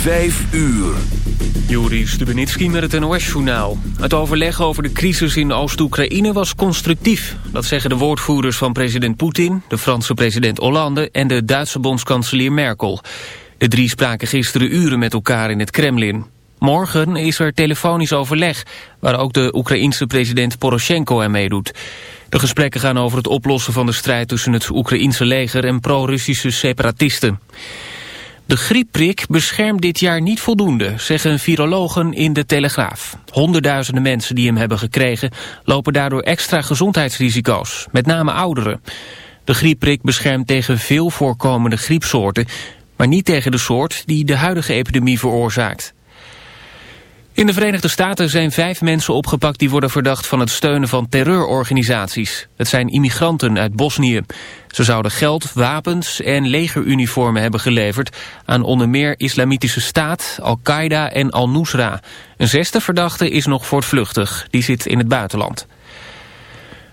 Vijf uur. Juri Stubenitski met het NOS-journaal. Het overleg over de crisis in Oost-Oekraïne was constructief. Dat zeggen de woordvoerders van president Poetin, de Franse president Hollande... en de Duitse bondskanselier Merkel. De drie spraken gisteren uren met elkaar in het Kremlin. Morgen is er telefonisch overleg, waar ook de Oekraïense president Poroshenko aan meedoet. De gesprekken gaan over het oplossen van de strijd tussen het Oekraïense leger en pro-Russische separatisten. De griepprik beschermt dit jaar niet voldoende, zeggen virologen in de Telegraaf. Honderdduizenden mensen die hem hebben gekregen lopen daardoor extra gezondheidsrisico's, met name ouderen. De griepprik beschermt tegen veel voorkomende griepsoorten, maar niet tegen de soort die de huidige epidemie veroorzaakt. In de Verenigde Staten zijn vijf mensen opgepakt die worden verdacht van het steunen van terreurorganisaties. Het zijn immigranten uit Bosnië. Ze zouden geld, wapens en legeruniformen hebben geleverd aan onder meer Islamitische Staat, Al-Qaeda en Al-Nusra. Een zesde verdachte is nog voortvluchtig, die zit in het buitenland.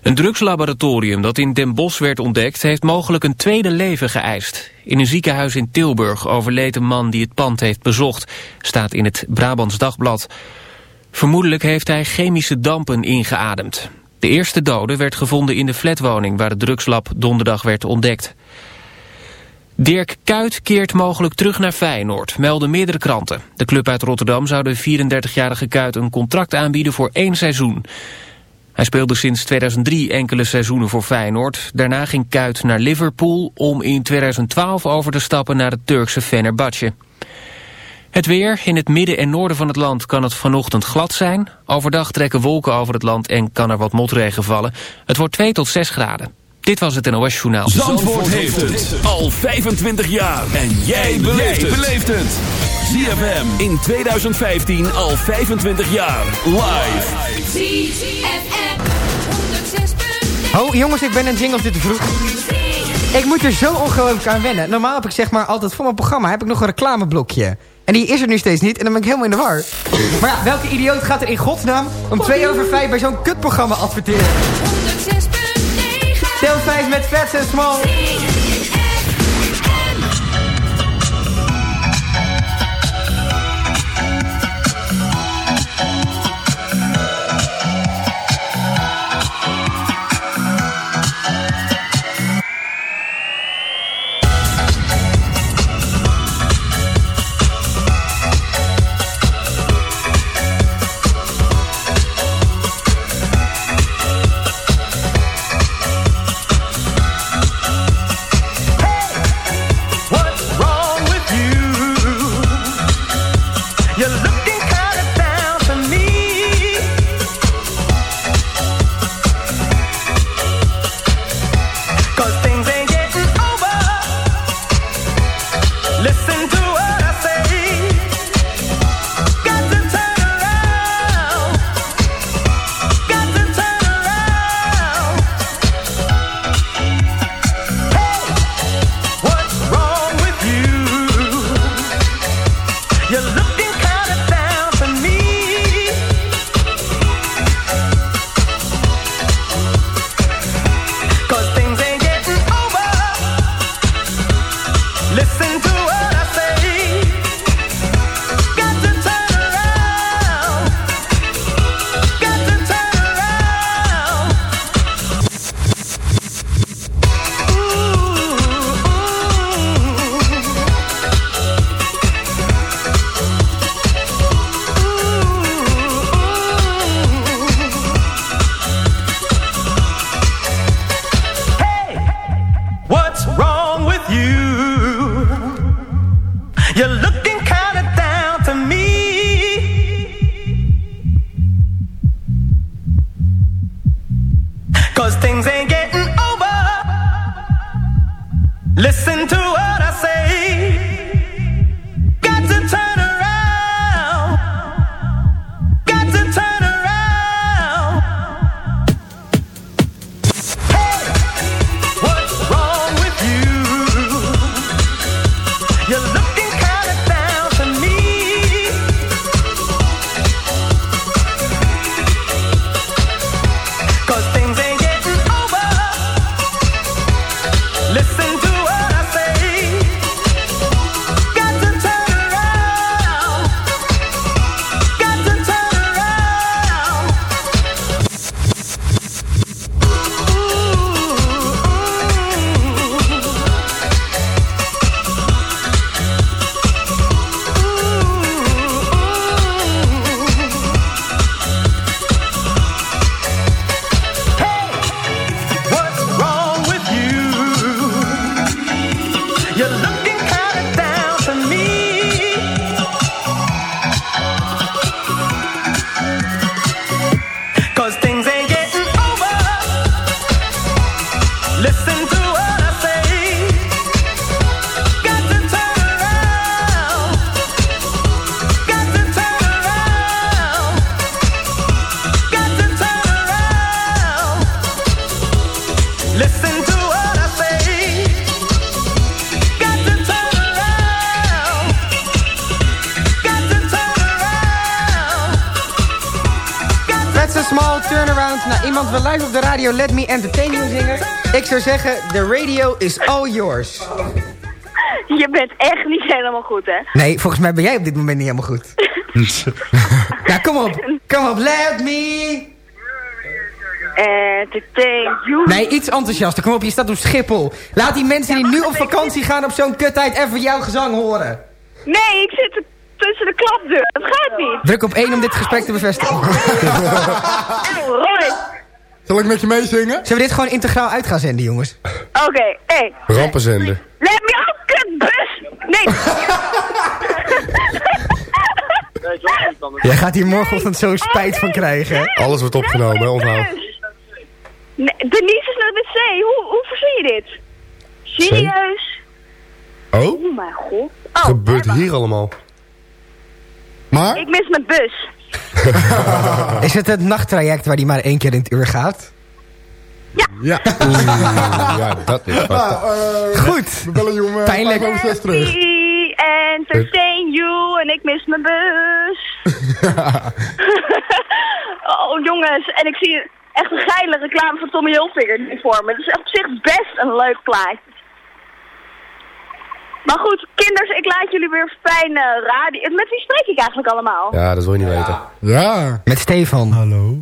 Een drugslaboratorium dat in Den Bosch werd ontdekt... heeft mogelijk een tweede leven geëist. In een ziekenhuis in Tilburg overleed een man die het pand heeft bezocht... staat in het Brabants Dagblad. Vermoedelijk heeft hij chemische dampen ingeademd. De eerste dode werd gevonden in de flatwoning... waar het drugslab donderdag werd ontdekt. Dirk Kuyt keert mogelijk terug naar Feyenoord, melden meerdere kranten. De club uit Rotterdam zou de 34-jarige Kuyt een contract aanbieden voor één seizoen... Hij speelde sinds 2003 enkele seizoenen voor Feyenoord. Daarna ging Kuit naar Liverpool om in 2012 over te stappen naar het Turkse Fenerbahce. Het weer. In het midden en noorden van het land kan het vanochtend glad zijn. Overdag trekken wolken over het land en kan er wat motregen vallen. Het wordt 2 tot 6 graden. Dit was het NOS Journaal. Zandvoort, Zandvoort heeft het al 25 jaar. En jij beleeft het. ZFM in 2015 al 25 jaar. Live. ZFM. Oh, jongens, ik ben een jingle dit te vroeg. Ik moet er zo ongelooflijk aan wennen. Normaal heb ik zeg maar altijd voor mijn programma heb ik nog een reclameblokje. En die is er nu steeds niet en dan ben ik helemaal in de war. Maar ja, welke idioot gaat er in godsnaam om 2 over 5 bij zo'n kutprogramma adverteren? 106.9 Deel 5 met Vets en. Small Let Me Entertain You zingen. Ik zou zeggen, the radio is all yours. Je bent echt niet helemaal goed, hè? Nee, volgens mij ben jij op dit moment niet helemaal goed. nou, kom op. Kom op, let me... Entertain you. Nee, iets enthousiaster. Kom op, je staat op Schiphol. Laat die mensen die nu op vakantie gaan op zo'n kuttijd even jouw gezang horen. Nee, ik zit tussen de klapdeur. Dat gaat niet. Druk op één om dit gesprek te bevestigen. Roy. Zal ik met je meezingen? Zullen we dit gewoon integraal uit gaan zenden, jongens? Oké, hé. Rampenzender. Let me op, kutbus. Nee. Jij gaat hier morgenochtend zo'n spijt van krijgen, hè? Alles wordt opgenomen, hè, onthoud. Nee, Denise is naar de wc. Hoe, hoe verzin je dit? Serieus? Oh? Oh mijn god. Oh, Gebeurt hier allemaal. Maar? Ik mis mijn bus. Is het het nachttraject waar die maar één keer in het uur gaat? Ja. Oeh, ja, dat is vast. Goed. We bellen je om eh, Pijnlijk. vijf over zes terug. Entertain you en ik mis mijn bus. oh jongens, en ik zie echt een geile reclame van Tommy Hilfiger nu voor me. Het is op zich best een leuk plaatje. Maar goed, kinders, ik laat jullie weer fijn eh, radio... Met wie spreek ik eigenlijk allemaal? Ja, dat wil je niet weten. Ja. Met Stefan. Hallo.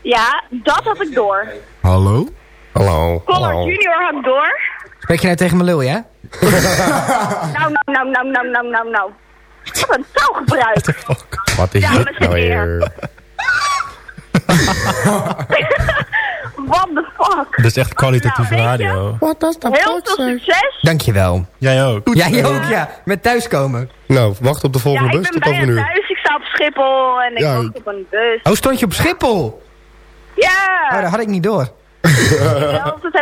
Ja, dat had ik door. Hallo? Hallo. Collor Hallo. Junior had ik door. Spreek je nou tegen mijn lul, ja? Nou, nou, nou, nou, nou, nou, nou, nou. Wat een taalgebruik. Wat is Dames dit en nou heren. weer? What the fuck? Dat is echt kwalitatieve Nou, radio. Wat is dat Heel veel succes. Dankjewel. Jij ook. Jij ook, ja. Met thuiskomen. Nou, wacht op de Ja, volgende ik bus ben tot over een bijna uur. thuis. Ik sta op Schiphol en ik Ja. wacht op een bus. Oh, stond je op Schiphol? Ja! Oh, dat had ik niet door.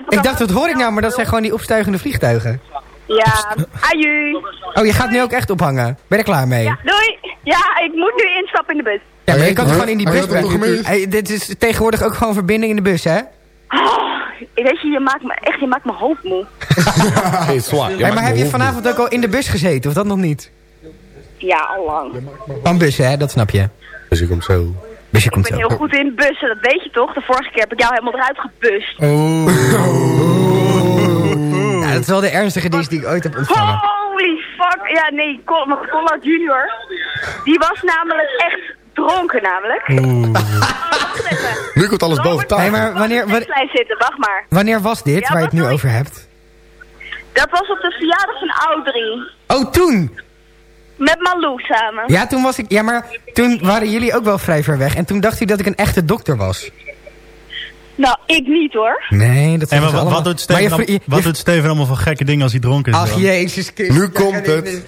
Ik dacht, wat hoor ik nou? Maar dat zijn gewoon die opstuigende vliegtuigen. Ja, aju. Oh, je gaat nu ook echt ophangen. Ben je er klaar mee? Ja, doei. Ja, ik moet nu instappen in de bus. Ja, maar je kan toch gewoon in die bus het. Hey, dit is tegenwoordig ook gewoon verbinding in de bus, hè? Oh, weet je, je maakt me echt, je maakt me. Hey, zwaar. Hey, maar heb je vanavond ook al in de bus gezeten, of dat nog niet? Ja, al lang. Van bussen, hè? Dat snap je. Dus ik kom zo. Busje Ik komt ben zo. heel goed in bussen, dat weet je toch? De vorige keer heb ik jou helemaal eruit gebust. Ja, dat is wel de ernstige dienst die ik ooit heb ontvangen. Holy fuck. Ja, nee, Col- Collard Junior, die was namelijk echt dronken namelijk. Wacht even. Nu komt alles boven Nee, tafel. maar wanneer, zitten, wacht maar. wanneer was dit, Ja, waar je het nu over hebt? Dat was op de verjaardag van Audrey. Oh, toen! Met Malou samen. Ja, toen was ik... Ja, maar toen waren jullie ook wel vrij ver weg. En toen dacht u dat ik een echte dokter was. Nou, ik niet hoor. Nee, dat wat, allemaal. wat, doet Steven, je je- wat doet Steven allemaal voor gekke dingen als hij dronken is? Ach, dan? jezus Christus. Nu komt het.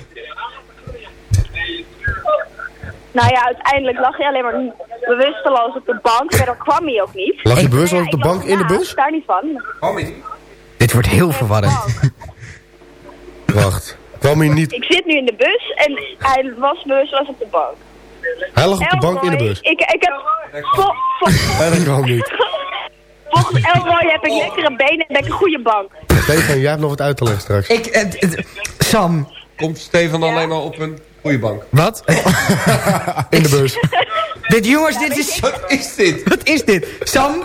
Nou ja, uiteindelijk lag hij alleen maar bewusteloos op de bank. Verder kwam hij ook niet. Lag je Ik- bewust Ja, op de bank in de ernaast, bus? Daar niet van. Dit wordt heel verwarrend. Wacht. Kwam hij niet... Ik zit nu in de bus en hij was bewusteloos op de bank. Hij lag op de bank in de bus. Ik, ik heb... Dat kwam niet. volgens Elroy heb ik lekkere benen en ben ik een goede bank. Stefan, jij hebt nog wat uit te leggen straks. Ik... het- Sam. Komt Stefan alleen maar op een goede bank? Wat? In de bus. dit, jongens, dit is... Wat is dit? Wat is dit? Sam?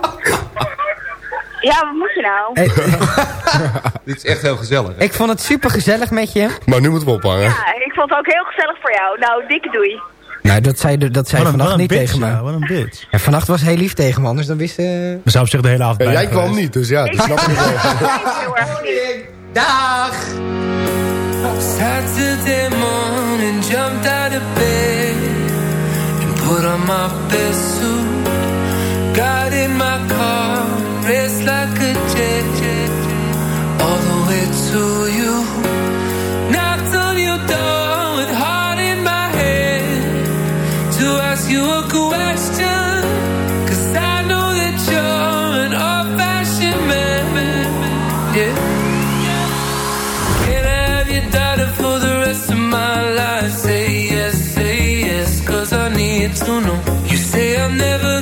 Ja, wat moet je nou? Dit is echt heel gezellig. hè? ik vond het super gezellig met je. Maar nu moeten we ophangen. Ja, ik vond het ook heel gezellig voor jou. Nou, dikke doei. Nou, dat zei, dat zei Wat vannacht een niet bitch, tegen me. ja, wat een bitch. Ja, vannacht was heel lief tegen me, anders dan wist... eh We zou op zich de hele avond Ja, bij jij kwam niet, dus ja, dat snap ik wel. Dag! Saturday morning, jumped out of bed and put on my best suit. Got in my car, raced like a jet, jet, all the way to you. Knocked on your door with heart in my head to ask you a question. Cause I know that you're an old fashioned man. Yeah. don't know. You say I'm never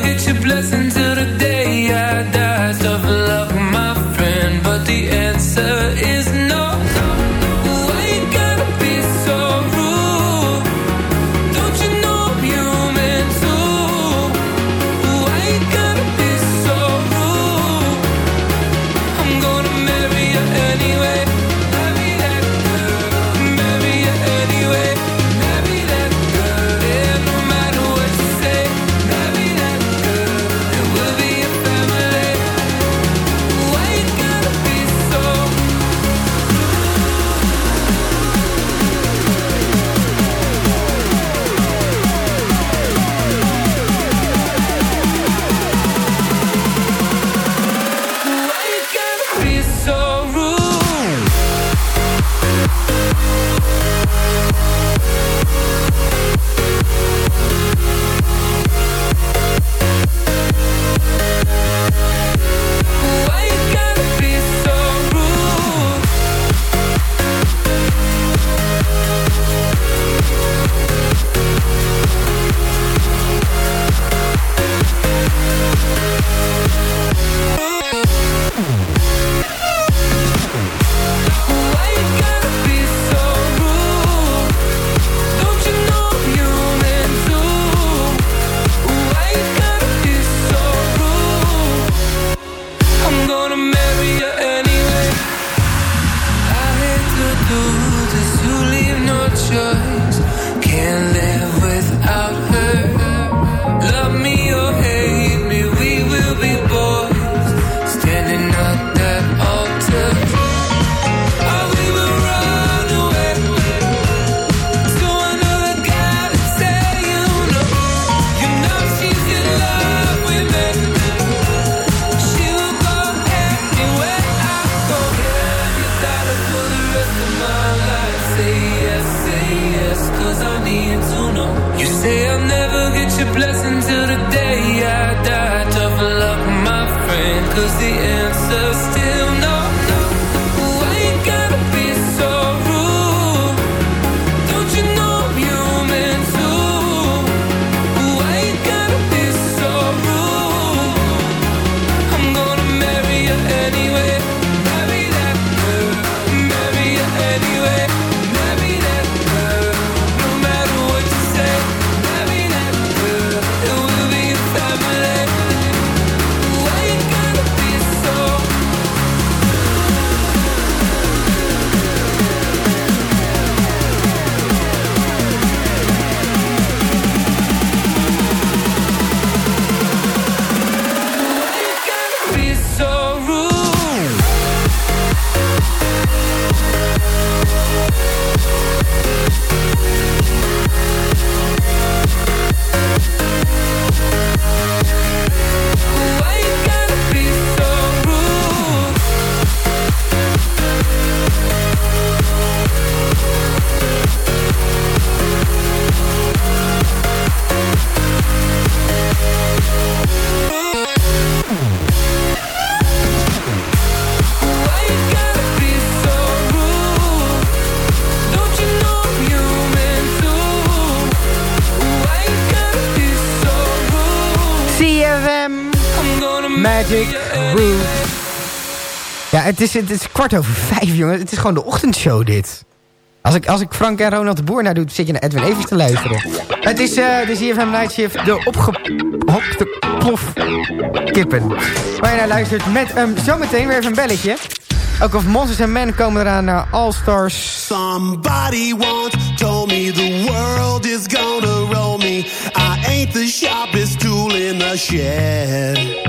het is, het is kwart over vijf, jongen. Het is gewoon de ochtendshow, dit. Als ik, als ik Frank en Ronald de Boer nou doe, zit je naar Edwin Evers te luisteren. Het is eh de CFM Night Shift, de opgehokte plofkippen. Waar je naar luistert met um, zometeen weer even een belletje. Ook of Monsters and Men komen eraan naar All Stars. Somebody once told me the world is gonna roll me. I ain't the sharpest tool in the shed.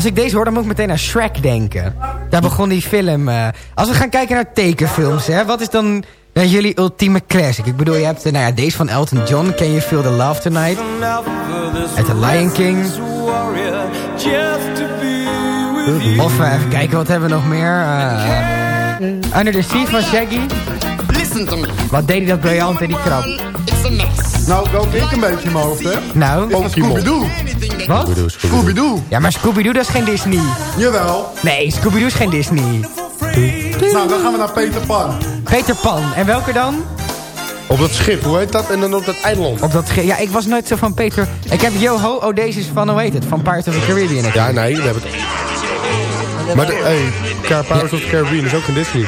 als ik deze hoor, dan moet ik meteen aan Shrek denken. Daar begon die film. eh. als we gaan kijken naar tekenfilms, hè, wat is dan nou, jullie ultieme classic? Ik bedoel, je hebt eh, nou ja, deze van Elton John. Ken je Feel the Love Tonight? Uit The Lion King. Of eh, even kijken, wat hebben we nog meer? Eh, Under the Sea van Shaggy. Wat deed hij dat briljant in die krab? Nou, welke ik een beetje in mijn hoofd heb. Nou? Scooby-Doo. Wat? Scooby-Doo. Ja, maar Scooby-Doo dat is geen Disney. Jawel. Nee, Scooby-Doo is geen Disney. Nou, dan gaan we naar Peter Pan. Peter Pan. En welke dan? Op dat schip, hoe heet dat? En dan op dat eiland. Op dat ge- ja, ik was nooit zo van Peter... Ik heb Yo Ho, oh deze is van, hoe heet het? Van Pirates of the Caribbean. Ja, nee, we hebben het... Maar, de, hey, Pirates of the Caribbean is ook een Disney.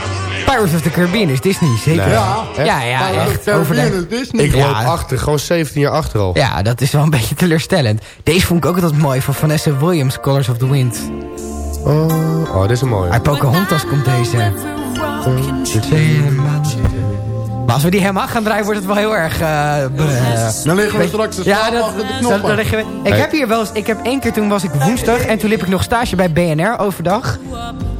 Pirates of the Caribbean is Disney, zeker. Nee. Ja, Echt? ja, ja, echt. Over Caribbean de... is Disney. Ik loop Ja. achter, gewoon 17 jaar achter al. Ja, dat is wel een beetje teleurstellend. Deze vond ik ook altijd mooi van Vanessa Williams, Colors of the Wind. Oh, oh dit is een mooie. Uit Pocahontas komt deze. Maar als we die helemaal gaan draaien, wordt het wel heel erg... eh, b- Dan liggen we straks te Ja, dat, de liggen we- Ik Hey. heb hier wel eens... Ik heb één keer, toen was ik woensdag... en toen liep ik nog stage bij BNR overdag.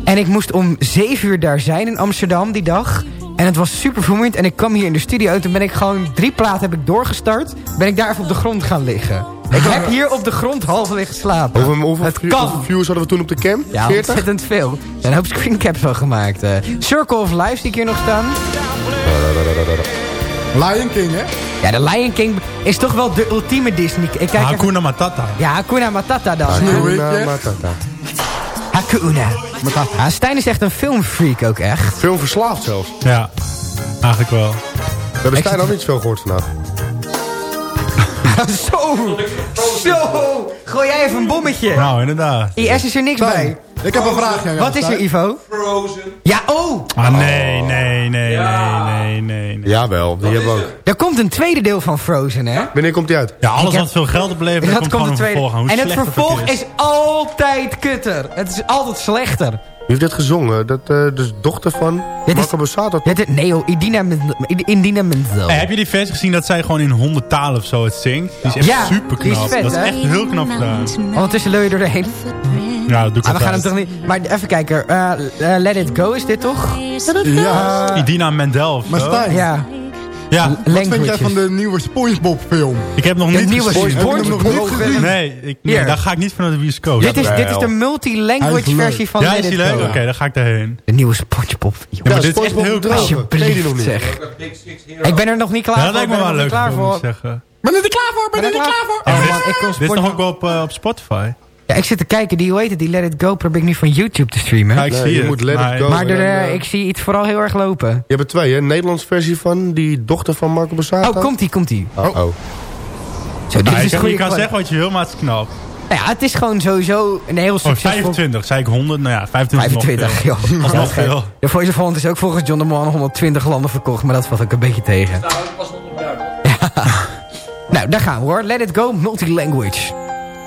En ik moest om zeven uur daar zijn in Amsterdam die dag. En het was super vermoeiend. En ik kwam hier in de studio. En toen ben ik gewoon drie platen heb ik doorgestart. Ben ik daar even op de grond gaan liggen. Ik heb hier op de grond halverwege geslapen. Hoeveel, hoeveel, het view- kan. hoeveel views hadden we toen op de cam? Ja, 40? ontzettend veel. Er zijn een hoop screencaps van gemaakt. eh. Circle of Life zie ik hier nog staan. Lion King, hè? Ja, de Lion King is toch wel de ultieme Disney. Ik kijk even- Hakuna Matata. Ja, Hakuna Matata dan. Hakuna. Matata. Hakuna Matata. Ja, Stijn is echt een filmfreak ook echt. Film verslaafd zelfs. Ja, eigenlijk wel. We hebben Stijn ook niet veel gehoord vandaag. Zo! Zo! Gooi jij even een bommetje. Nou, inderdaad. IS is er niks bij. Ik heb een jou, Wat is er. Ivo? Frozen. Ja, oh! Ah, nee, nee, nee, nee, nee, nee. nee. Jawel, die hebben we ook. Er komt een tweede deel van Frozen, hè? Wanneer komt die uit? Ja, alles Ik wat veel geld oplevert, Dat komt komt een tweede. vervolg aan. Hoe En het vervolg is. is altijd kutter. Het is altijd slechter. Heeft dit gezongen? Dat eh de dochter van Dit is- Marco Borsato. Dit is, nee joh, Idina, Indina Menzel. Hey, heb je die versie gezien dat zij gewoon in 100 talen of zo het zingt? Die is echt Ja, super die is knap. vet, dat is hè? echt heel knap gedaan. Ondertussen lul je door de heen. Ja, dat doe ik Ah, we gaan hem toch niet... Maar even kijken. eh, eh, Let It Go is dit toch? Ja. Idina Mendel of Maar. Stijn, Ja. Ja, wat vind jij van de nieuwe Spongebob film? ik heb nog De niet nieuwe hem nog niet gezien? Nee, ik, nee daar ga ik niet van naar de bioscoop. Dit is, dit is de multi-language versie van ja, is die leuk? Oké, dan ga ik daarheen. De nieuwe Spongebob. Ja, maar dit is echt SpongeBob heel nog Alsjeblieft niet? zeg. Ik ben er nog niet klaar Ja, dat voor. lijkt me ik wel ben er leuk nog niet klaar om te voor. zeggen. Ben je er klaar voor? Ben je er klaar voor? Ik kon Dit is toch ook wel op, eh, op Spotify? Ja, ik zit te kijken. Die, hoe heet het? Die Let It Go probeer ik nu van YouTube te streamen. Ja, ik Nee, zie je het. moet Let It maar- Go. maar er, eh, ik zie iets vooral heel erg lopen. Je hebt er twee, hè? Een Nederlandse versie van die dochter van Marco Borsato. Oh, komt-ie, komt-ie. Oh, oh. Zo, dit Nou, is je, je kan zeggen wat je wil, maar het is knap. Nou ja, het is gewoon sowieso een heel Oh, succesvol... 25, zei ik 100? Nou ja, 25 is nog 25, veel. joh. Dat nog veel. De Voice of Holland is ook volgens John de Mol aan 120 landen verkocht, maar dat valt ook een beetje tegen. Nou, dat was 100 Nou, daar gaan we hoor. Let it go, multilanguage.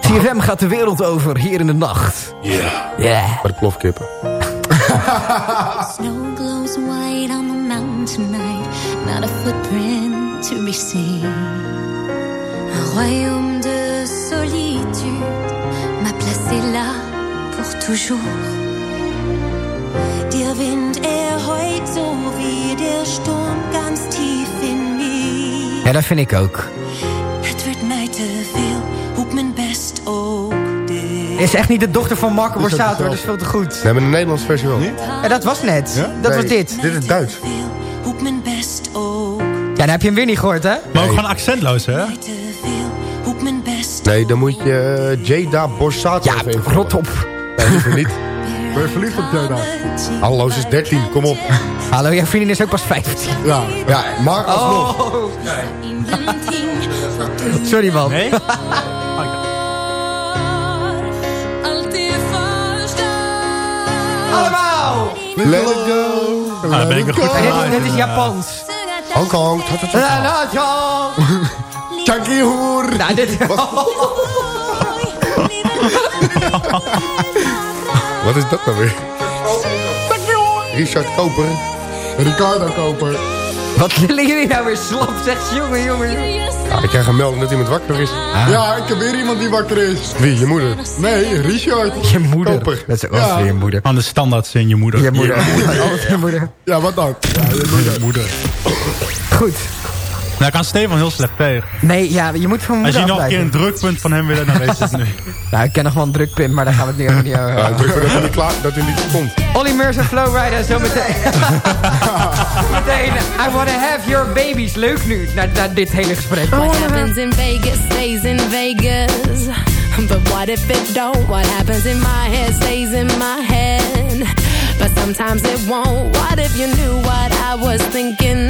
CFM gaat de wereld over, hier in de nacht. Ja. Yeah. Bij de plofkippen. Snow glows white on the mountain tonight, not a footprint to be seen. Un royaume de solitude m'a placé là pour toujours. Der Wind, er heult so wie der Sturm ganz tief in mir. Ja, dat vind ik ook. Het wordt mij te veel, hoep mijn best ook dit. Is echt niet de dochter van Marco Borsato, dat is hetzelfde? veel te goed. Nee, maar een Nederlandse versie wel. Ja, dat was net. Ja? Dat Nee, was dit. Dit is Duits. Mijn best ook. Ja, dan heb je hem weer niet gehoord, hè? Maar ook gewoon accentloos, hè? Nee, dan moet je uh, Jada Borsato Ja, even rot op. Nee, liever niet. Ben je verliefd op Jada? Hallo, ze is 13, kom op. Hallo, jouw vriendin is ook pas 15. Ja. Ja, maar alsnog. Oh. Sorry, man. Nee? Allemaal! Let it go. Dan ben ik goed dit, dit is Japans. Hongkong. Ta, ta, ta, La, ta. la, ja. Chunky hoer. Nou, dit... Wat is dat nou weer? Richard Koper. Ricardo Koper. Wat lullen jullie nou weer slap, zegt jongen, jongen. Ja, ik krijg een melding dat iemand wakker is. Ja, ik heb weer iemand die wakker is. Wie, je moeder? Nee, Richard. Je moeder. Koper. Dat is ook Ja. weer je moeder. Van de standaard zin, je moeder. Je moeder. Je moeder. Ja, wat dan? Ja, je moeder. Je moeder. Goed. Nou, kan Stefan heel slecht tegen. Nee, ja, je moet van Als je nog een keer een drukpunt van hem wil, dan weet je het nu. Nou, ik ken nog wel een drukpunt, maar daar gaan we het niet over Ja, hebben. druk voor dat hij niet, klaar, dat hij niet komt. Olly Murs en Flowrider, zo meteen. meteen, I wanna have your babies. Leuk nu, na, na dit hele gesprek. What happens in Vegas stays in Vegas. But what if it don't? What happens in my head stays in my head. But sometimes it won't. What if you knew what I was thinking?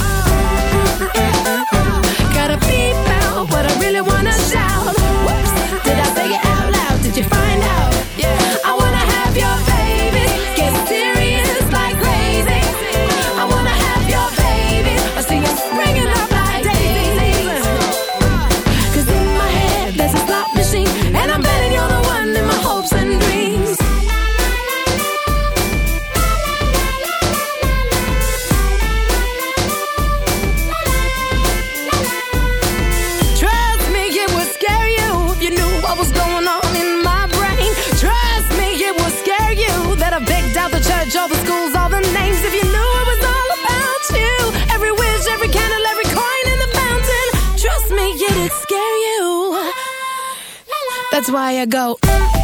That's why I go.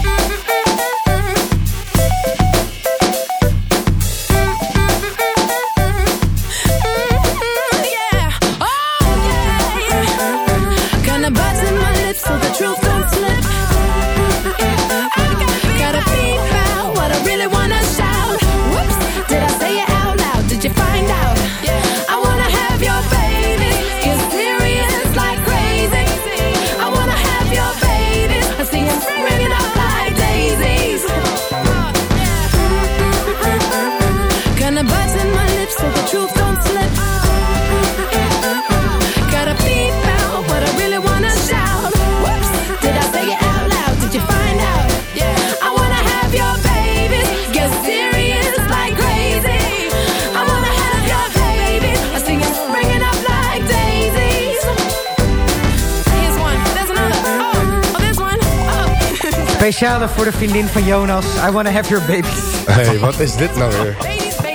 Speciale voor de vriendin van Jonas. I wanna have your. Hé, hey, wat is dit nou weer?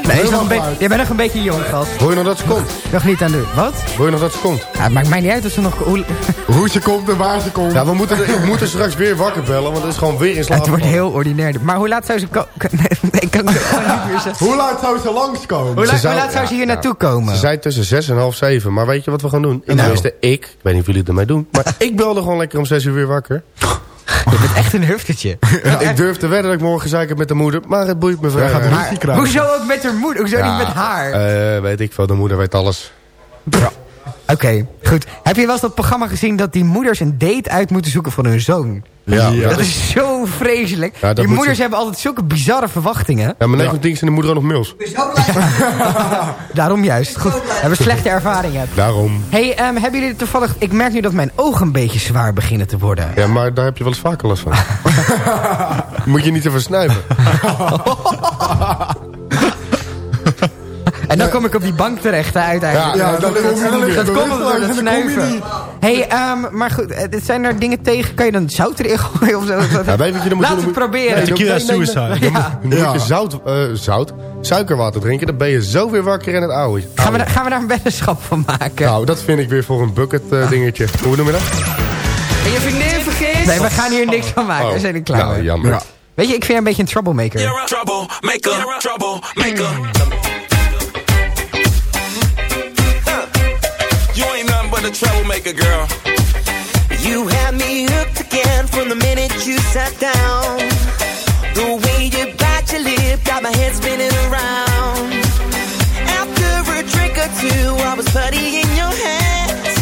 Nee, nog een jij bent nog een beetje jong, gast. Hoor je nog dat ze komt? Nog niet aan de... Wat? Hoor je nog dat ze komt? Ja, het maakt mij niet uit dat ze nog... Hoe, ze komt en waar ze komt. Ja, we moeten, er- ik moet er straks weer wakker bellen, want het is gewoon weer in slaap. het wordt heel ordinair. Maar hoe laat zou ze? Nee, ik kan het gewoon niet meer zeggen. Hoe laat zou ze langskomen? Hoe, Ze laat- zou- hoe laat zou ze hier ja. naartoe komen? Ze zei tussen 6 en half 7. Maar weet je wat we gaan doen? Nou. Tenminste, ik. Ik weet niet of jullie het ermee doen. Maar ik belde gewoon lekker om 6 uur weer wakker. Je bent echt een huftertje. ik durf te wedden dat ik morgen zeik heb met de moeder. Maar het boeit me vrij. gaat ruzie krijgen. Hoezo ook met haar moeder? Hoezo niet met haar? eh, weet ik veel. De moeder weet alles. Oké, goed. Heb je wel eens dat programma gezien dat die moeders een date uit moeten zoeken voor hun zoon? Ja, Ja. Dat is zo vreselijk. Ja, dat die moeders ze- hebben altijd zulke bizarre verwachtingen. Ja, mijn neef Dings en de moeder ook nog mails. Daarom juist. Goed, hebben we slechte ervaringen. Daarom. hey, ehm, hebben jullie toevallig... Ik merk nu dat mijn ogen een beetje zwaar beginnen te worden. Ja, maar daar heb je wel eens vaker last van. Moet je niet te versnuiven. En dan kom ik op die bank terecht, hè, uiteindelijk. Ja, dat komt door je snuiven. niet. hey, ehm, maar goed, eh, dit zijn er dingen tegen? Kan je dan zout erin gooien of zo? Ja, weet je wat je dan moet Laat doen? het proberen. Tequila Nee, nee, suicide. Ja. Dan moet je zout, eh, zout, suikerwater drinken. Dan ben je zo weer wakker in het oude. Gaan we, daar- gaan we daar een weddenschap van maken? Nou, dat vind ik weer voor een bucket eh, dingetje. Hoe noem je dat? En je vriendin vergist? Nee, we gaan hier niks van maken. Oh. We zijn er klaar Nou, jammer. Weet je, ik vind je een beetje een troublemaker. troublemaker, troublemaker. Nothing troublemaker, girl. You had me hooked again from the minute you sat down. The way you bite your lip got my head spinning around. After a drink or two, I was putty in your hands.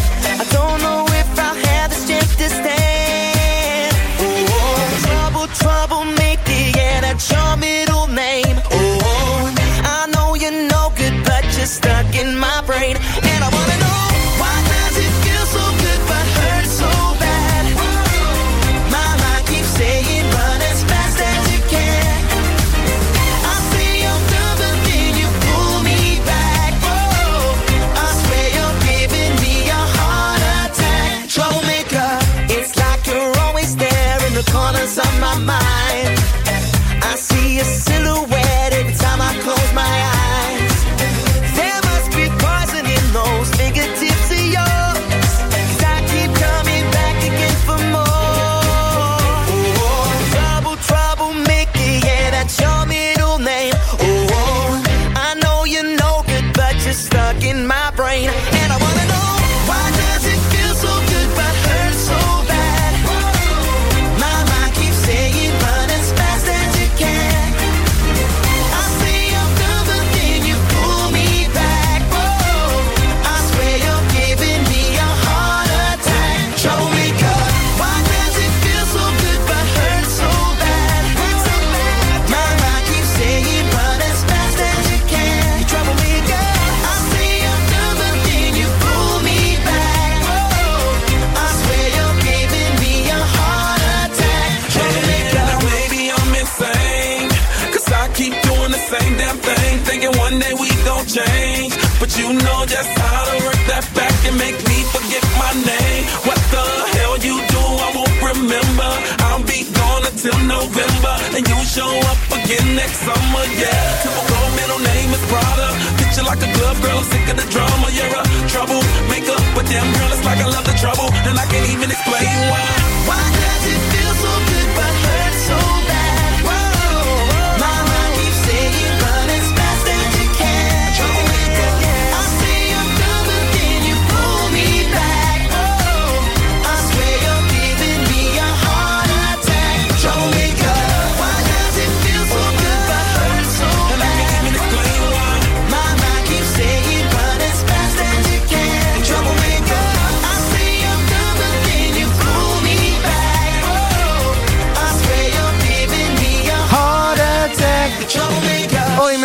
I don't know if I have the strength to stand. Oh, trouble, trouble, make it, yeah, that's your middle name. Oh, I know you're no good, but you're stuck in my brain. Just how to work that back and make me forget my name. What the hell you do, I won't remember. I'll be gone until November. And you show up again next summer, yeah. Typical middle name is Prada. Picture like a glove girl, I'm sick of the drama. You're a troublemaker. But damn girl, it's like I love the trouble. And I can't even explain why. Why does it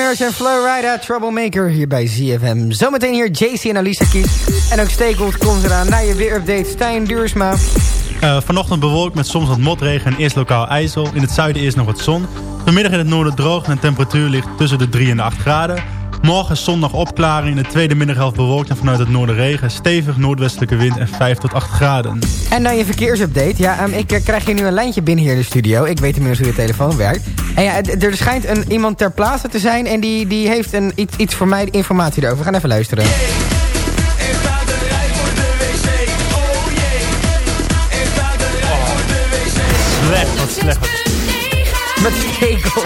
en Flowrider, Troublemaker hier bij ZFM. Zometeen hier JC en Alisa Kies. En ook Stekel't komt eraan na je weerupdate Stijn Duursma. Eh, vanochtend bewolkt met soms wat motregen en eerst lokaal ijzel. In het zuiden eerst nog wat zon. Vanmiddag in het noorden droog en de temperatuur ligt tussen de 3 en de 8 graden. Morgen is zondag opklaring. In de tweede middaghelft bewolkt en vanuit het noorden regen. Stevig noordwestelijke wind en 5 tot 8 graden. En dan je verkeersupdate. Ja, ehm, ik eh, krijg hier nu een lijntje binnen hier in de studio. Ik weet inmiddels hoe de telefoon werkt. En ja, er schijnt een, iemand ter plaatse te zijn... en die, die heeft een, iets, iets voor mij informatie erover. We gaan even luisteren. Slecht, wat slecht. Met stekel.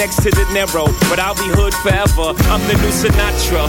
Next to the Narrow. But I'll be hood forever. I'm the new Sinatra.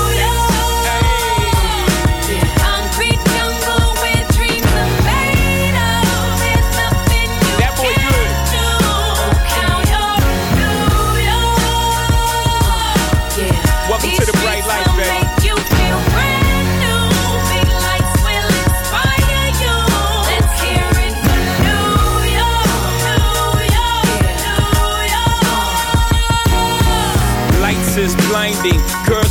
is blinding.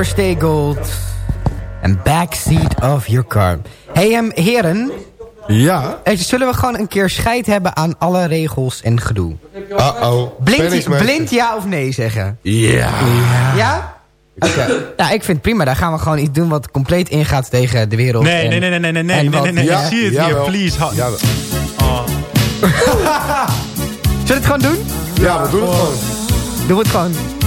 En daarvoor Stay Gold. En Backseat of Your Car. Hey, um, heren. Ja? Eh, Zullen we gewoon een keer scheid hebben aan alle regels en gedoe? Uh-oh. Blind, blind ja of nee zeggen? Ja. Ja? Oké. Nou, ik vind het prima. Dan gaan we gewoon iets doen wat compleet ingaat tegen de wereld. Nee, en- nee, nee, nee, nee, nee, nee, nee, nee, nee. Ja, Ik zie het hier, please. Ja, Oh. Zullen we het gewoon doen? ja, we doen het gewoon. Doe het gewoon.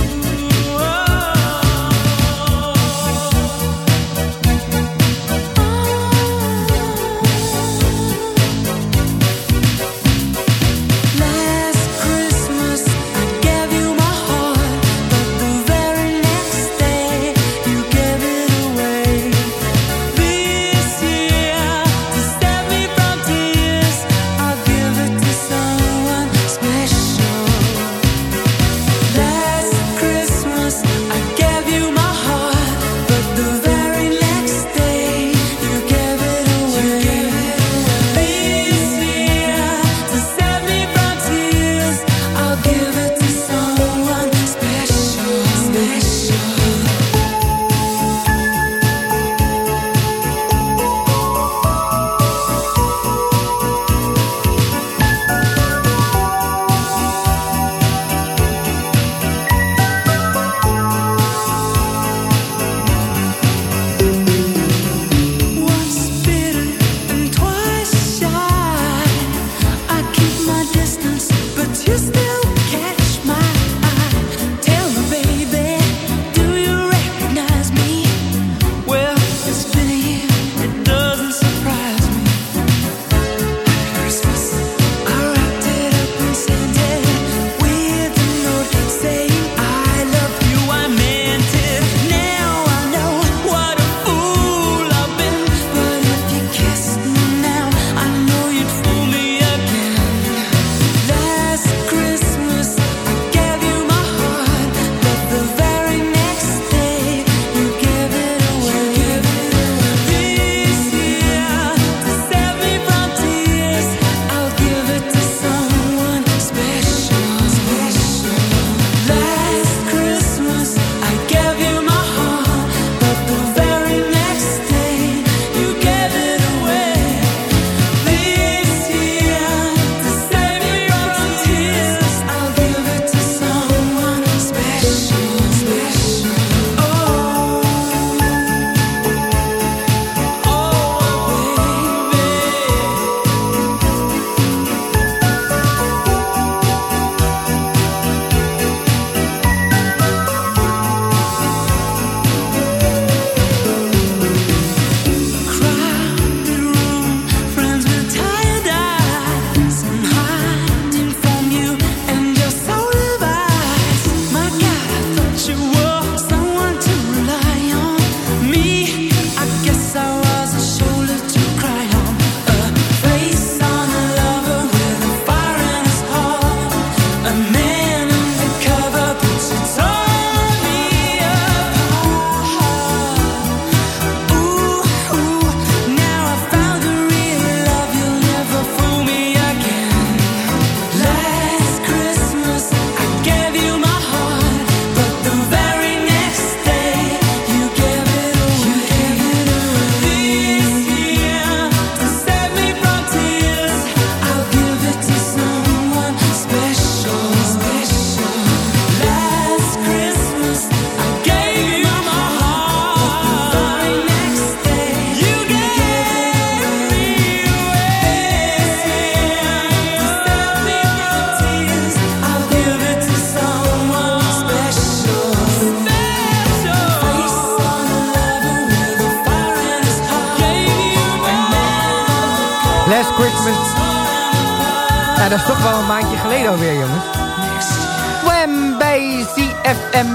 Wham bij CFM.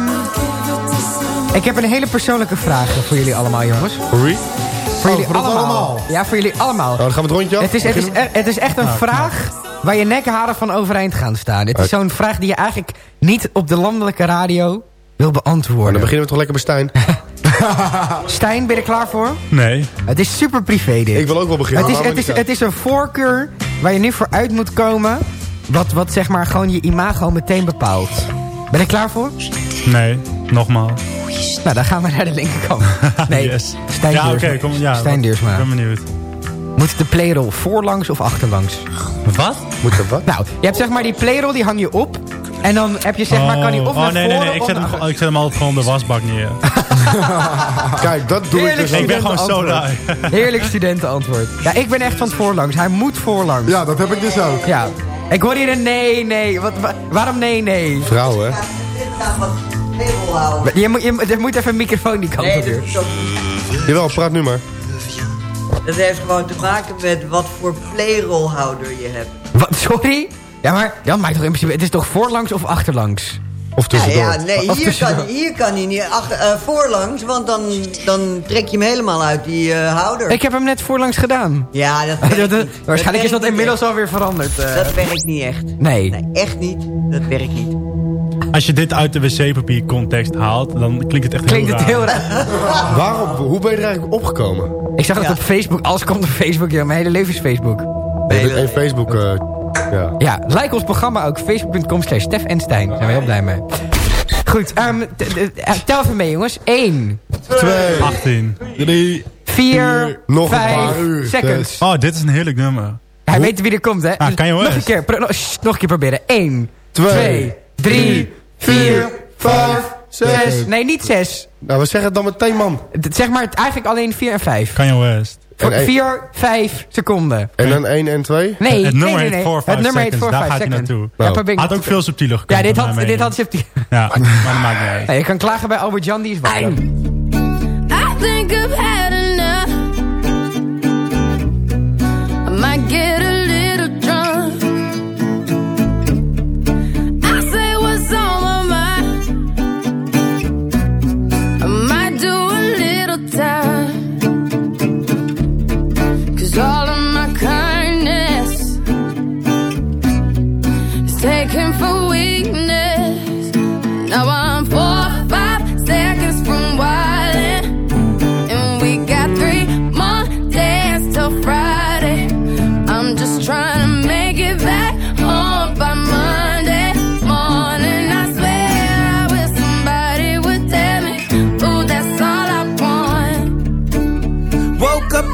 Ik heb een hele persoonlijke vraag voor jullie allemaal, jongens. Voor wie? Voor Oh, jullie voor allemaal. allemaal. Ja, voor jullie allemaal. Nou, dan gaan we het rondje af. Het is, het, is, Beginnen het is echt een Nou, vraag waar je nekharen van overeind gaan staan. Het is zo'n vraag die je eigenlijk niet op de landelijke radio wil Maar beantwoorden. dan beginnen we toch lekker bij Stijn. Stijn, ben je er klaar voor? Nee. Het is super privé dit. Ik wil ook wel beginnen. Het is, het, is, het is een voorkeur waar je nu voor uit moet komen. Wat, wat zeg maar gewoon je imago meteen bepaalt. Ben je er klaar voor? Nee. Nogmaals. Nou, dan gaan we naar de linkerkant. Nee, Yes. Stijn Ja, oké. kom, ja, Stijn. Ik ben benieuwd. Moet de playrol voorlangs of achterlangs? Wat? Moet dat wat? Nou, je hebt zeg maar die playrol, die hang je op. En dan heb je zeg maar, kan die of oh, naar oh, nee, nee, voren nee. Ik of zet, hem, ik zet hem altijd gewoon de wasbak neer. Kijk, dat doe ik dus Ik ben gewoon zo lui. Heerlijk studentenantwoord. Ja, ik ben echt van het voorlangs. Hij moet voorlangs. Ja, dat heb ik dus ook. Ja. Ik hoor hier een nee, nee. Wat, wa- waarom nee, nee? Vrouw, hè? Je moet, je, moet- er moet even een microfoon die kant Nee, op dat is ook. Jawel, praat nu maar. Dat heeft gewoon te maken met wat voor playrolhouder je hebt. Wat, sorry? Ja, maar dat maakt toch in principe... Het is toch voorlangs of achterlangs? Of Ja, tussendoor. ja, nee, hier tussendoor. kan, hier kan hij niet achter, eh, voorlangs, want dan, dan trek je hem helemaal uit die eh, houder. Ik heb hem net voorlangs gedaan. Ja, dat Dat- werkt dat- niet. waarschijnlijk is dat inmiddels echt. alweer veranderd. eh. Dat werkt niet echt. nee. Nee, echt niet. Dat werkt niet. Als je dit uit de wc-papier context haalt, dan klinkt het echt Klinkt het heel heel raar. raar. Waarom, hoe ben je er eigenlijk opgekomen? Ik zag het op Facebook. Alles komt op Facebook. Ja, mijn hele leven is Facebook. Nee, en Facebook, eh, ja. Ja, like ons programma ook. Facebook.com slash Stef en Stijn. Daar zijn we heel blij mee. Goed, ehm, eh, tel even mee jongens. 1, Twee, 18. drie, 4, nog een 5 paar uur. seconds. zes. Oh, dit is een heerlijk nummer. Hij weet wie er komt, hè? Ah, Dus Kanye nog een keer. nog, een keer proberen. 1, Twee, 2, 3, 4, 5, 6. zes. Nee, niet 6. Nou, we zeggen het dan meteen, man. Zeg maar eigenlijk alleen 4 en 5. Kanye West. En één- 4, 5 seconden. En dan 1 en 2? Nee, het nee, nummer nee, heet nee. 4, Het 5 nummer heet seconds. 4, Daar 5 gaat hij seconds. naartoe. Ja, Nou. Had ook veel subtieler Ja, gekund. dit naar had, dit had subtiel. Ja, maar dat maakt niet uit. Nee, je kan klagen bij Albert Jan, die is wakker. I think I've had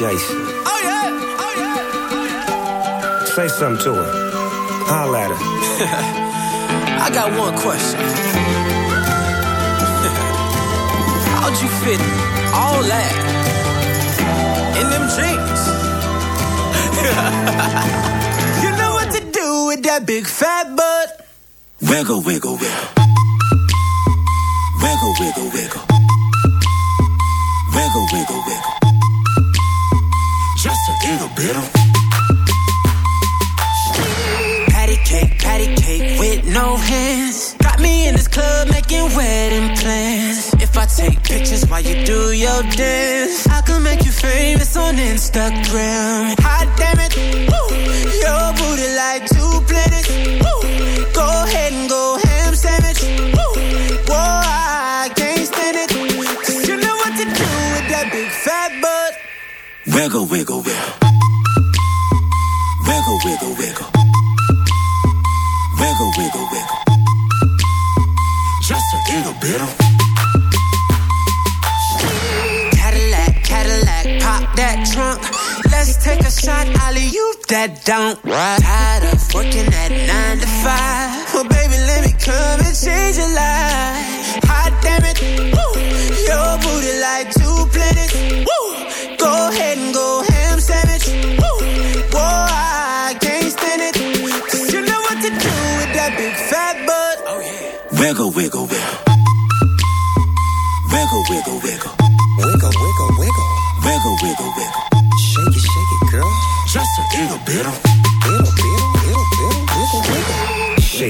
Jason. Oh yeah, oh yeah, oh yeah. Say something to her. Holla at her. I got one question. How'd you fit all that in them jeans? you know what to do with that big fat butt. Wiggle, wiggle, wiggle. Wiggle, wiggle, wiggle. Wiggle, wiggle, wiggle. Just a of. Patty cake, patty cake with no hands. Got me in this club making wedding plans. If I take pictures while you do your dance, I can make you famous on Instagram. Hot damn it, woo. Your booty like two planets. Woo. Go ahead and go ham sandwich. Woo. Whoa, I can't stand it. 'Cause you know what to do with that big fat butt. Wiggle, wiggle, wiggle. Wiggle, wiggle, wiggle. Wiggle, wiggle. Just a little bit of. Cadillac, Cadillac, pop that trunk. Let's take a shot, you that don't. Tired of working at nine to five. Well, baby, let me come and change your life. Hot damn it. Your booty like Wiggle, wiggle, wiggle. Wiggle, wiggle, wiggle. Shake it, shake it, girl. Just a little bit of.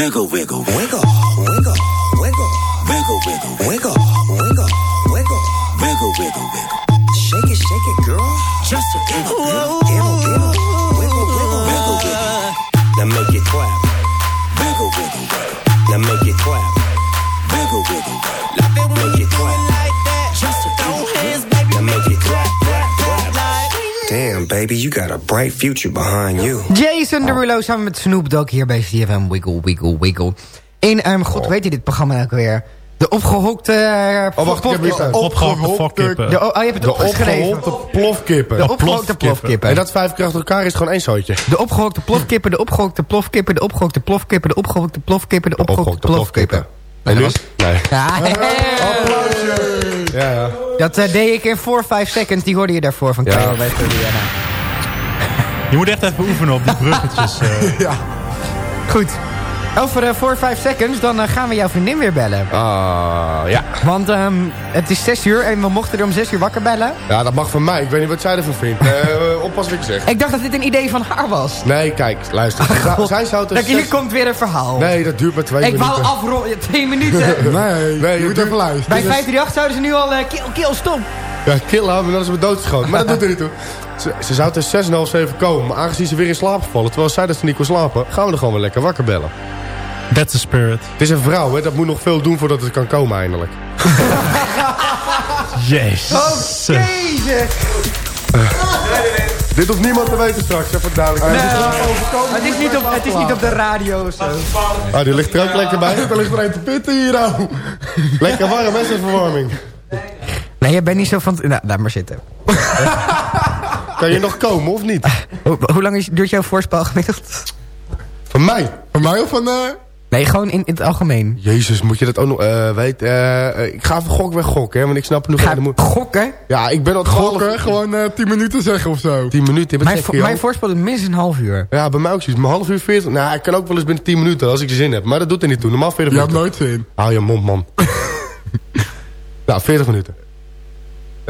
Wiggle, wiggle, Wiggle, wiggle, wiggle, wiggle, wiggle, wiggle, wiggle, wiggle. wiggle, wiggle, wiggle. Shake it, shake it, girl. Just a little bit of. Gibble, gibble. Wiggle, wiggle. Wiggle, wiggle. Now make it clap. Wiggle, wiggle, wiggle. Now make it clap. Wiggle, wiggle, wiggle. Baby, you got a bright future behind you. Jason Derulo samen met Snoop Dogg hier bij CFM Wiggle, Wiggle, Wiggle. In, um, god, weet je dit programma ook weer? De opgehokte... eh, Oh, wacht, ik heb fokkippen. De, oh, je hebt het De opgehokte plofkippen. De opgehokte plofkippen. En dat vijf keer achter elkaar is gewoon één zootje. De opgehokte plofkippen, de opgehokte plofkippen, de opgehokte plofkippen, de opgehokte plofkippen, de opgehokte plofkippen. En nu? Nee. Ja, Ja, ja. dat eh, deed ik in 4-5 seconds, die hoorde je daarvoor van Ja. Carol bij Juliana. Je moet echt even oefenen op die bruggetjes. eh. Goed. Over eh, 4-5 seconds, dan eh, gaan we jouw vriendin weer bellen. Ah, ja. Want ehm, het is 6 uur en we mochten er om 6 uur wakker bellen. Ja, dat mag van mij. Ik weet niet wat zij ervan vindt. Eh oppas wat ik zeg. Ik dacht dat dit een idee van haar was. Nee, kijk, luister. Zij- zij zou tussen hier komt weer een verhaal. Nee, dat duurt maar twee ik minuten. wou afronden, twee minuten. Nee, nee je moet even luisteren. Bij 538 zouden ze nu al, kill, kill, stop. Ja, killen, maar dan is me doodgeschoten. Maar dat doet er niet toe. Ze, ze zou tussen 6 en half 7 komen. Maar aangezien ze weer in slaap gevallen, terwijl zij dat ze niet kon slapen... gaan we er gewoon weer lekker wakker bellen. That's the spirit. Het is een vrouw, hè. Dat moet nog veel doen voordat het kan komen eindelijk. Jezus. Oké, zeg. Dit hoeft niemand te weten straks, hè, voor duidelijkheid. Nee. Het is wel overkomen, Het is, niet op, het is niet op de radio of zo. Ah, die ligt er ook lekker bij. Er ligt er een te pitten hier, nou. Lekker warm, hè, zijn verwarming. Nee, je bent niet zo van... Nou, laat maar zitten. Kan je nog komen, of niet? Hoe, hoe lang is, duurt jouw voorspel gemiddeld? Van mij? Van mij of van... eh Nee, gewoon in, in het algemeen. Jezus, moet je dat ook nog eh weten? Eh, ik ga even gok weg gokken, hè, want ik snap nu... Ga moet... gokken? Ja, ik ben al Gokken, gewoon eh 10 minuten zeggen of zo. 10 minuten, je bent Mijn, vo- mijn voorspel is minstens een half uur. Ja, bij mij ook zoiets. Maar half uur 40. Nou, ik kan ook wel eens binnen 10 minuten als ik er zin heb. Maar dat doet er niet toe. Normaal 40 Je hebt minuten. nooit zin. Hou je mond, man. nou, 40 minuten.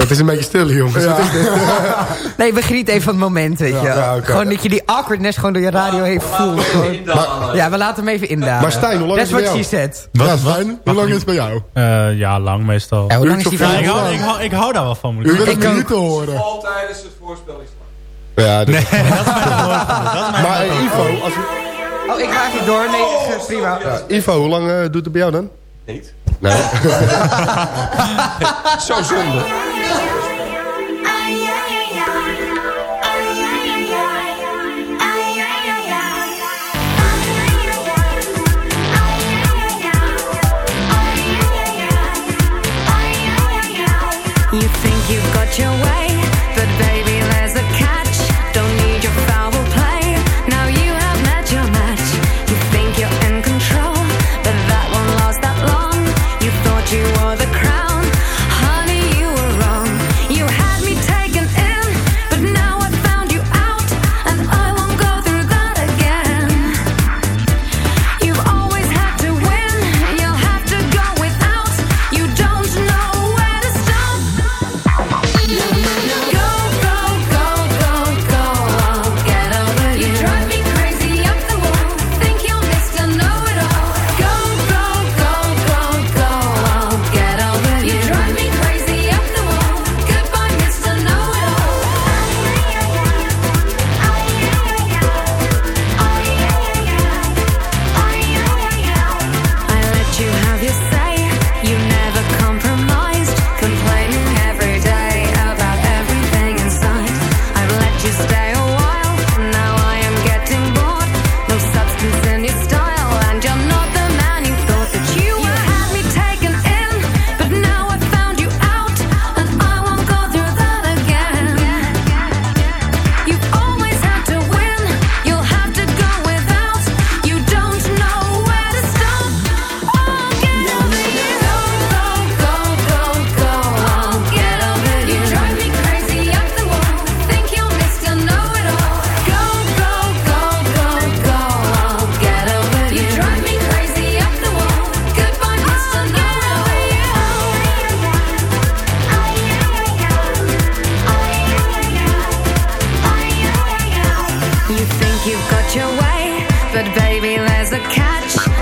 Het is een beetje stil, jongens. Wat? Nee, we genieten even van het moment, weet je. Ja, ja. Gewoon dat je die awkwardness gewoon door je radio heen voelt. Ja, we laten hem even indalen. Maar Stijn, hoe lang That's is het bij she jou? said. Ja, Stijn, hoe lang is het bij jou? Eh, ja, lang meestal. Ja, hoe lang is die Ja, van ik, jou? hou, ik, hou, ik hou daar wel van. Moet U ik wil het minuten horen. Al tijdens het voorspellingsvak. Ja, dit- Nee, dat is mijn geloof. Dat is mijn Maar eh. Ivo, als Oh, ik ga even door. Nee, is, eh, prima. ja, Ivo, hoe lang eh, doet het bij jou dan? Niet. Nee. Zo zonde.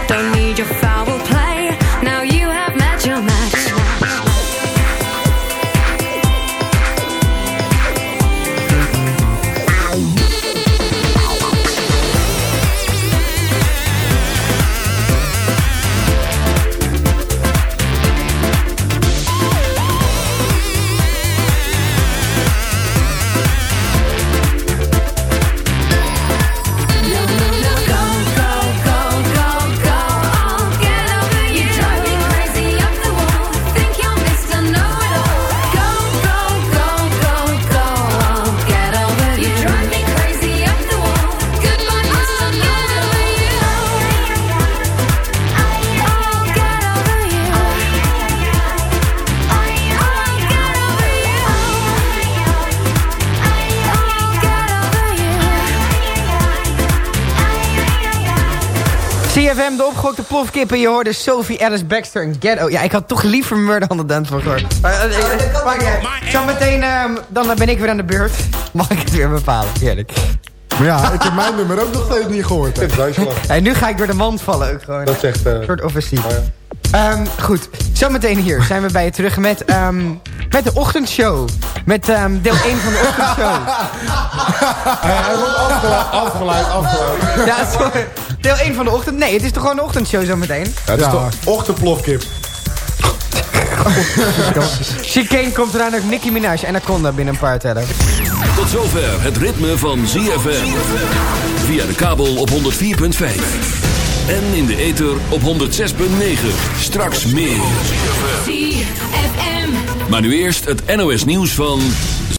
Don't plofkippen. Je hoorde Sophie Alice Baxter en Ghetto. Ja, ik had toch liever Murder on the Dance van gehoord. Maar. Zometeen ehm, dan ben ik weer aan de beurt. Mag ik het weer bepalen, eerlijk. Maar ja, ik heb mijn nummer ook nog steeds niet gehoord. hè. Hey, nu ga ik door de mand vallen ook gewoon. Dat zegt... eh, Een soort offensief. Ehm, goed, zometeen hier zijn we bij je terug met, ehm, met de ochtendshow. Met ehm, deel 1 van de ochtendshow. Hij wordt afgeleid, afgeleid, afgeleid. ja, sorry. Deel 1 van de ochtend. Nee, het is toch gewoon de ochtendshow zometeen? Ja, het is toch ochtendplofkip. Chicane komt eraan ook Nicki Minaj en Anaconda binnen een paar tellen. Tot zover het ritme van ZFM. Via de kabel op 104.5. En in de ether op 106.9. Straks meer. ZFM. Maar nu eerst het NOS nieuws van...